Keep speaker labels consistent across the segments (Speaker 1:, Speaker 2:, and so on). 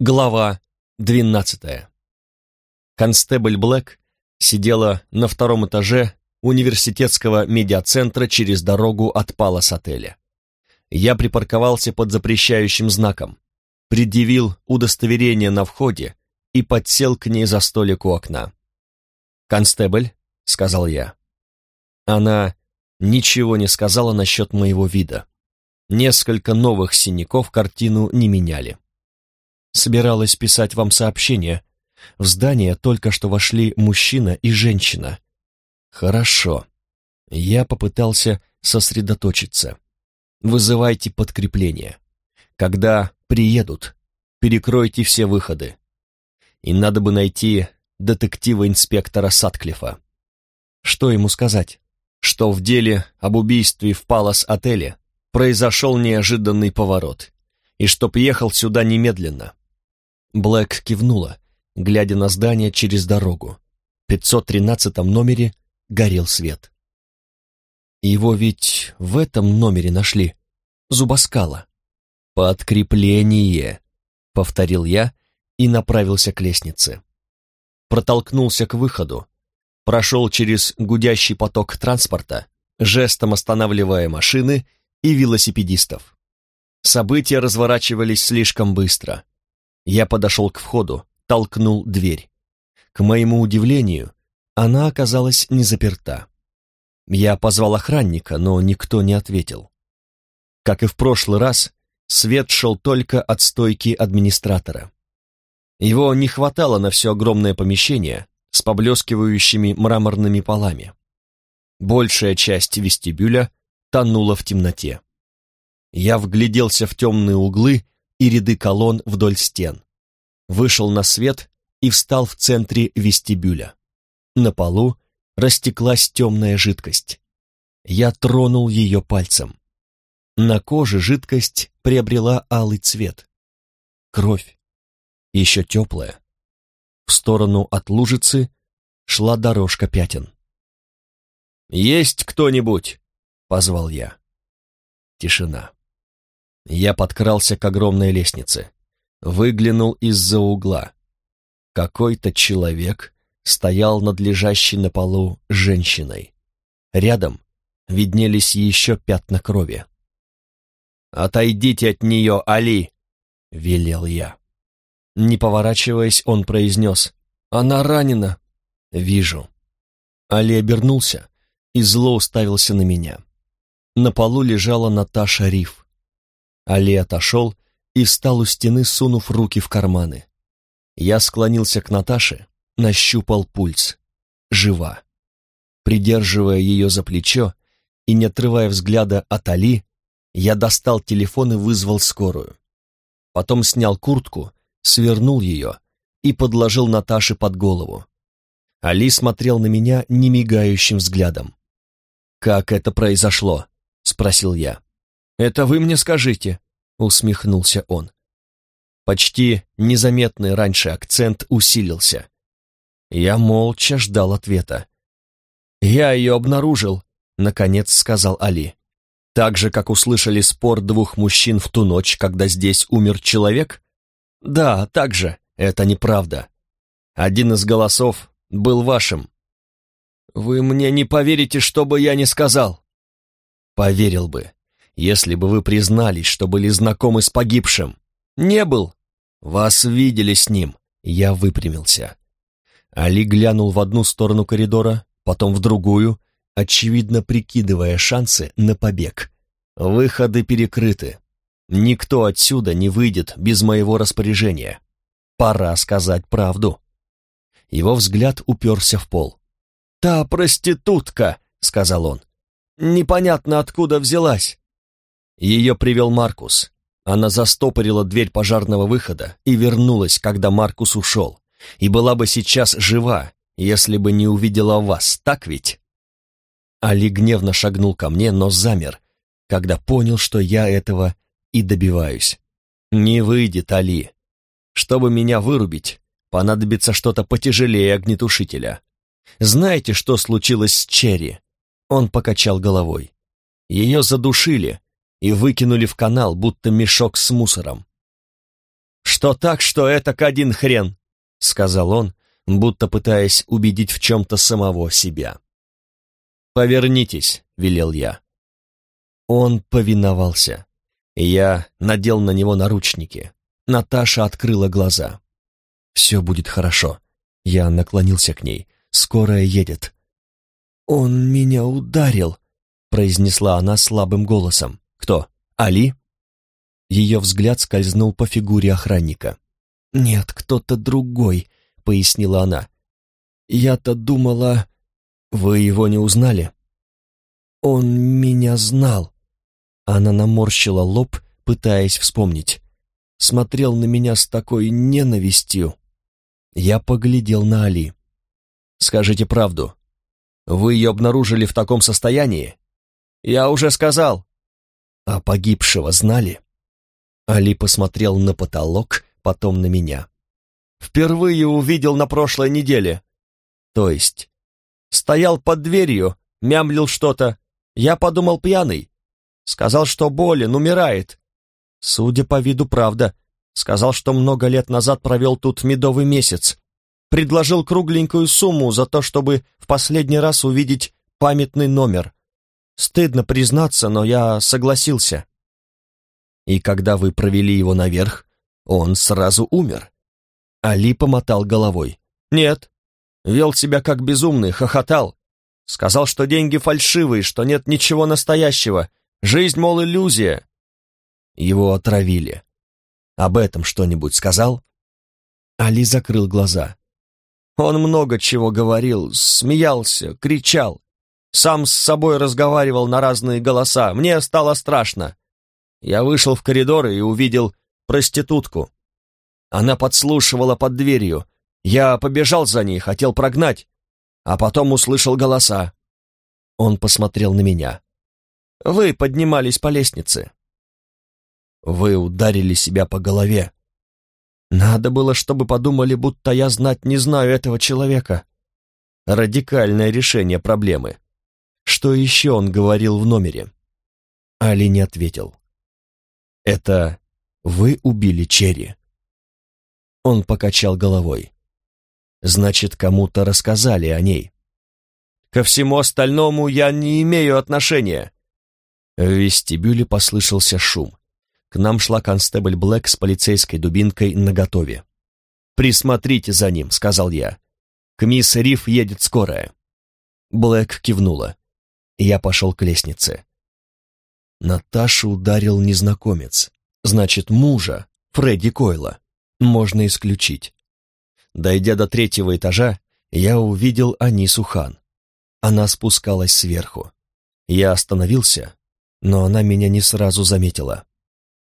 Speaker 1: Глава двенадцатая. Констебль Блэк сидела на втором этаже университетского медиацентра через дорогу от Палас-отеля. Я припарковался под запрещающим знаком, предъявил удостоверение на входе и подсел к ней за столик у окна. «Констебль», — сказал я. Она ничего не сказала насчет моего вида. Несколько новых синяков картину не меняли. Собиралась писать вам сообщение. В здание только что вошли мужчина и женщина. Хорошо. Я попытался сосредоточиться. Вызывайте подкрепление. Когда приедут, перекройте все выходы. И надо бы найти детектива-инспектора Сатклифа. Что ему сказать? Что в деле об убийстве в Палас-отеле произошел неожиданный поворот, и что приехал сюда немедленно. Блэк кивнула, глядя на здание через дорогу. В 513 номере горел свет. Его ведь в этом номере нашли. Зубоскала. «Подкрепление», — повторил я и направился к лестнице. Протолкнулся к выходу, прошел через гудящий поток транспорта, жестом останавливая машины и велосипедистов. События разворачивались слишком быстро. Я подошел к входу, толкнул дверь. К моему удивлению, она оказалась не заперта. Я позвал охранника, но никто не ответил. Как и в прошлый раз, свет шел только от стойки администратора. Его не хватало на все огромное помещение с поблескивающими мраморными полами. Большая часть вестибюля тонула в темноте. Я вгляделся в темные углы и ряды колонн вдоль стен. Вышел на свет и встал в центре вестибюля. На полу растеклась темная жидкость. Я тронул ее пальцем. На коже жидкость приобрела алый цвет. Кровь. Еще теплая. В сторону от лужицы шла дорожка пятен. «Есть кто-нибудь?» — позвал я. Тишина. Я подкрался к огромной лестнице, выглянул из-за угла. Какой-то человек стоял над лежащей на полу женщиной. Рядом виднелись еще пятна крови. «Отойдите от нее, Али!» — велел я. Не поворачиваясь, он произнес. «Она ранена!» «Вижу». Али обернулся и зло уставился на меня. На полу лежала Наташа Риф. Али отошел и встал у стены, сунув руки в карманы. Я склонился к Наташе, нащупал пульс. Жива. Придерживая ее за плечо и не отрывая взгляда от Али, я достал телефон и вызвал скорую. Потом снял куртку, свернул ее и подложил Наташе под голову. Али смотрел на меня немигающим взглядом. «Как это произошло?» — спросил я. «Это вы мне скажите», — усмехнулся он. Почти незаметный раньше акцент усилился. Я молча ждал ответа. «Я ее обнаружил», — наконец сказал Али. «Так же, как услышали спор двух мужчин в ту ночь, когда здесь умер человек?» «Да, так же. Это неправда. Один из голосов был вашим». «Вы мне не поверите, что бы я ни сказал». Поверил бы, если бы вы признались, что были знакомы с погибшим. Не был. Вас видели с ним. Я выпрямился. Али глянул в одну сторону коридора, потом в другую, очевидно прикидывая шансы на побег. Выходы перекрыты. Никто отсюда не выйдет без моего распоряжения. Пора сказать правду. Его взгляд уперся в пол. «Та проститутка», — сказал он. Непонятно, откуда взялась. Ее привел Маркус. Она застопорила дверь пожарного выхода и вернулась, когда Маркус ушел. И была бы сейчас жива, если бы не увидела вас, так ведь? Али гневно шагнул ко мне, но замер, когда понял, что я этого и добиваюсь. Не выйдет, Али. Чтобы меня вырубить, понадобится что-то потяжелее огнетушителя. Знаете, что случилось с Черри? Он покачал головой. Ее задушили и выкинули в канал, будто мешок с мусором. Что так, что это к один хрен», — сказал он, будто пытаясь убедить в чем-то самого себя. «Повернитесь», — велел я. Он повиновался. Я надел на него наручники. Наташа открыла глаза. «Все будет хорошо». Я наклонился к ней. «Скорая едет». «Он меня ударил», — произнесла она слабым голосом. «Кто? Али?» Ее взгляд скользнул по фигуре охранника. «Нет, кто-то другой», — пояснила она. «Я-то думала...» «Вы его не узнали?» «Он меня знал». Она наморщила лоб, пытаясь вспомнить. Смотрел на меня с такой ненавистью. Я поглядел на Али. «Скажите правду. Вы ее обнаружили в таком состоянии?» «Я уже сказал». «А погибшего знали?» Али посмотрел на потолок, потом на меня. «Впервые увидел на прошлой неделе. То есть, стоял под дверью, мямлил что-то. Я подумал пьяный. Сказал, что болен, умирает. Судя по виду, правда. Сказал, что много лет назад провел тут медовый месяц. Предложил кругленькую сумму за то, чтобы в последний раз увидеть памятный номер. Стыдно признаться, но я согласился. И когда вы провели его наверх, он сразу умер. Али помотал головой. Нет. Вел себя как безумный, хохотал. Сказал, что деньги фальшивые, что нет ничего настоящего. Жизнь, мол, иллюзия. Его отравили. Об этом что-нибудь сказал? Али закрыл глаза. Он много чего говорил, смеялся, кричал. Сам с собой разговаривал на разные голоса. Мне стало страшно. Я вышел в коридор и увидел проститутку. Она подслушивала под дверью. Я побежал за ней, хотел прогнать, а потом услышал голоса. Он посмотрел на меня. Вы поднимались по лестнице. Вы ударили себя по голове. Надо было, чтобы подумали, будто я знать не знаю этого человека. Радикальное решение проблемы. Что еще он говорил в номере? Али не ответил. «Это вы убили Черри?» Он покачал головой. «Значит, кому-то рассказали о ней». «Ко всему остальному я не имею отношения». В вестибюле послышался шум. К нам шла констебль Блэк с полицейской дубинкой наготове. «Присмотрите за ним», — сказал я. «К мисс Риф едет скорая». Блэк кивнула. Я пошел к лестнице. Наташу ударил незнакомец. Значит, мужа, Фредди Койла, можно исключить. Дойдя до третьего этажа, я увидел Анису Хан. Она спускалась сверху. Я остановился, но она меня не сразу заметила.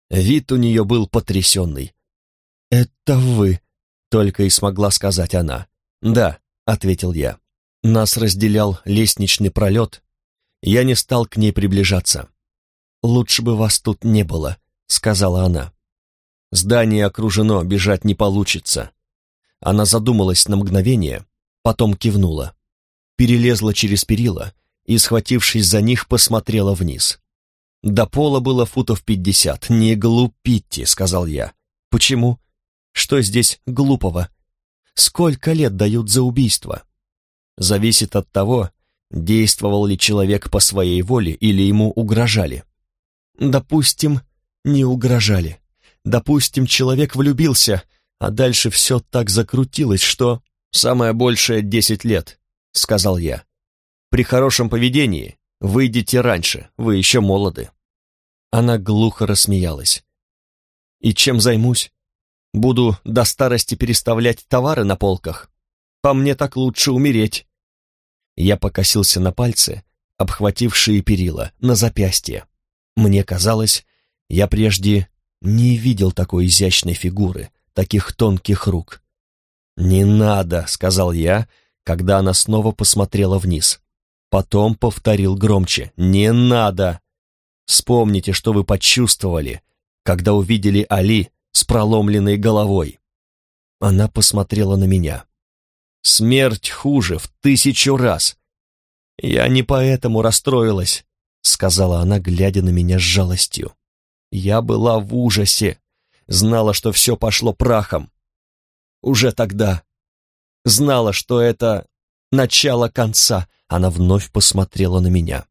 Speaker 1: Вид у нее был потрясенный. «Это вы», — только и смогла сказать она. «Да», — ответил я. Нас разделял лестничный пролет. Я не стал к ней приближаться. «Лучше бы вас тут не было», — сказала она. «Здание окружено, бежать не получится». Она задумалась на мгновение, потом кивнула. Перелезла через перила и, схватившись за них, посмотрела вниз. До пола было футов пятьдесят. «Не глупите», — сказал я. «Почему? Что здесь глупого? Сколько лет дают за убийство?» Зависит от того, действовал ли человек по своей воле или ему угрожали. Допустим, не угрожали. Допустим, человек влюбился, а дальше все так закрутилось, что... «Самое большее десять лет», — сказал я. «При хорошем поведении выйдете раньше, вы еще молоды». Она глухо рассмеялась. «И чем займусь? Буду до старости переставлять товары на полках? По мне так лучше умереть». Я покосился на пальцы, обхватившие перила, на запястье. Мне казалось, я прежде не видел такой изящной фигуры, таких тонких рук. «Не надо», — сказал я, когда она снова посмотрела вниз. Потом повторил громче. «Не надо!» Вспомните, что вы почувствовали, когда увидели Али с проломленной головой. Она посмотрела на меня. Смерть хуже в тысячу раз. Я не поэтому расстроилась. — сказала она, глядя на меня с жалостью. «Я была в ужасе. знала, что все пошло прахом. Уже тогда знала, что это начало конца. Она вновь посмотрела на меня.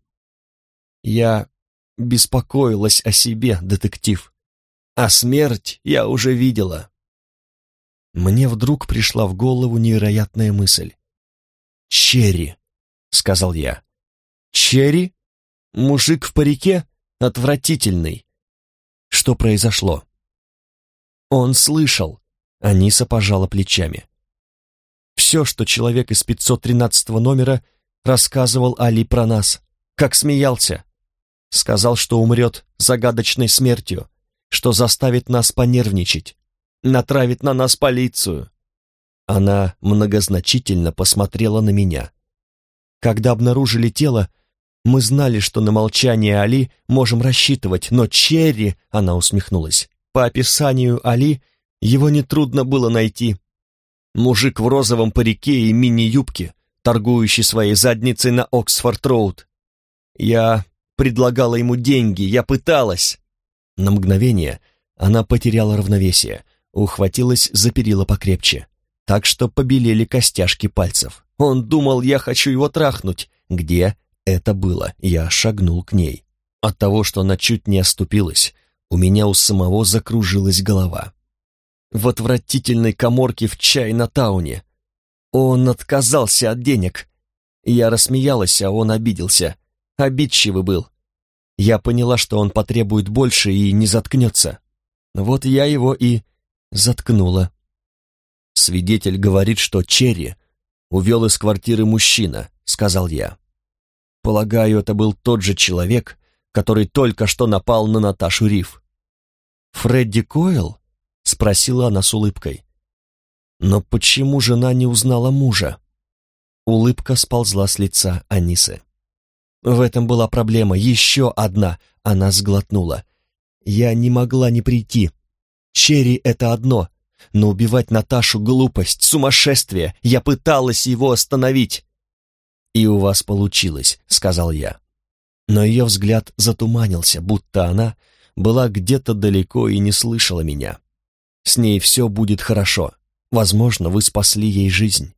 Speaker 1: Я беспокоилась о себе, детектив. А смерть я уже видела. Мне вдруг пришла в голову невероятная мысль. «Черри», — сказал я. «Черри? Мужик в парике? Отвратительный». Что произошло? Он слышал. Аниса пожала плечами. Все, что человек из 513 номера рассказывал Али про нас, как смеялся. Сказал, что умрет загадочной смертью, что заставит нас понервничать, натравит на нас полицию. Она многозначительно посмотрела на меня. Когда обнаружили тело, мы знали, что на молчание Али можем рассчитывать, но Черри, она усмехнулась, по описанию Али его нетрудно было найти. Мужик в розовом парике и мини-юбке, торгующий своей задницей на Оксфорд-Роуд. Я предлагала ему деньги, я пыталась. На мгновение она потеряла равновесие, ухватилась за перила покрепче, так что побелели костяшки пальцев. Он думал, я хочу его трахнуть. Где это было? Я шагнул к ней. От того, что она чуть не оступилась, у меня у самого закружилась голова. В отвратительной коморке в Чайна-тауне. Он отказался от денег. Я рассмеялась, а он обиделся. Обидчивый был. Я поняла, что он потребует больше и не заткнется. Вот я его и заткнула. Свидетель говорит, что Черри увел из квартиры мужчина, сказал я. Полагаю, это был тот же человек, который только что напал на Наташу Риф. «Фредди Койл?» — спросила она с улыбкой. «Но почему жена не узнала мужа?» Улыбка сползла с лица Анисы. В этом была проблема, еще одна, она сглотнула. Я не могла не прийти. Черри — это одно, но убивать Наташу — глупость, сумасшествие. Я пыталась его остановить. «И у вас получилось», — сказал я. Но ее взгляд затуманился, будто она была где-то далеко и не слышала меня. С ней все будет хорошо. Возможно, вы спасли ей жизнь.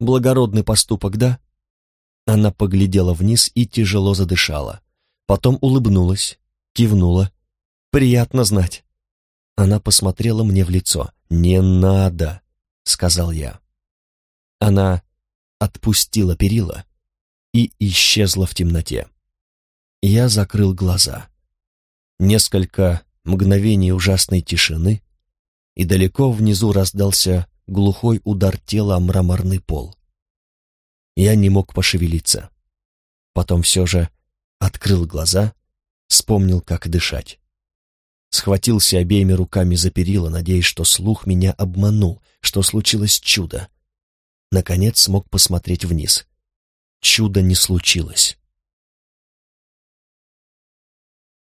Speaker 1: Благородный поступок, да? Она поглядела вниз и тяжело задышала. Потом улыбнулась, кивнула. «Приятно знать». Она посмотрела мне в лицо. «Не надо», — сказал я. Она отпустила перила и исчезла в темноте. Я закрыл глаза. Несколько мгновений ужасной тишины, и далеко внизу раздался глухой удар тела о мраморный пол. Я не мог пошевелиться. Потом все же открыл глаза, вспомнил, как дышать. Схватился обеими руками за перила, надеясь, что слух меня обманул, что случилось чудо. Наконец смог посмотреть вниз. Чудо не случилось.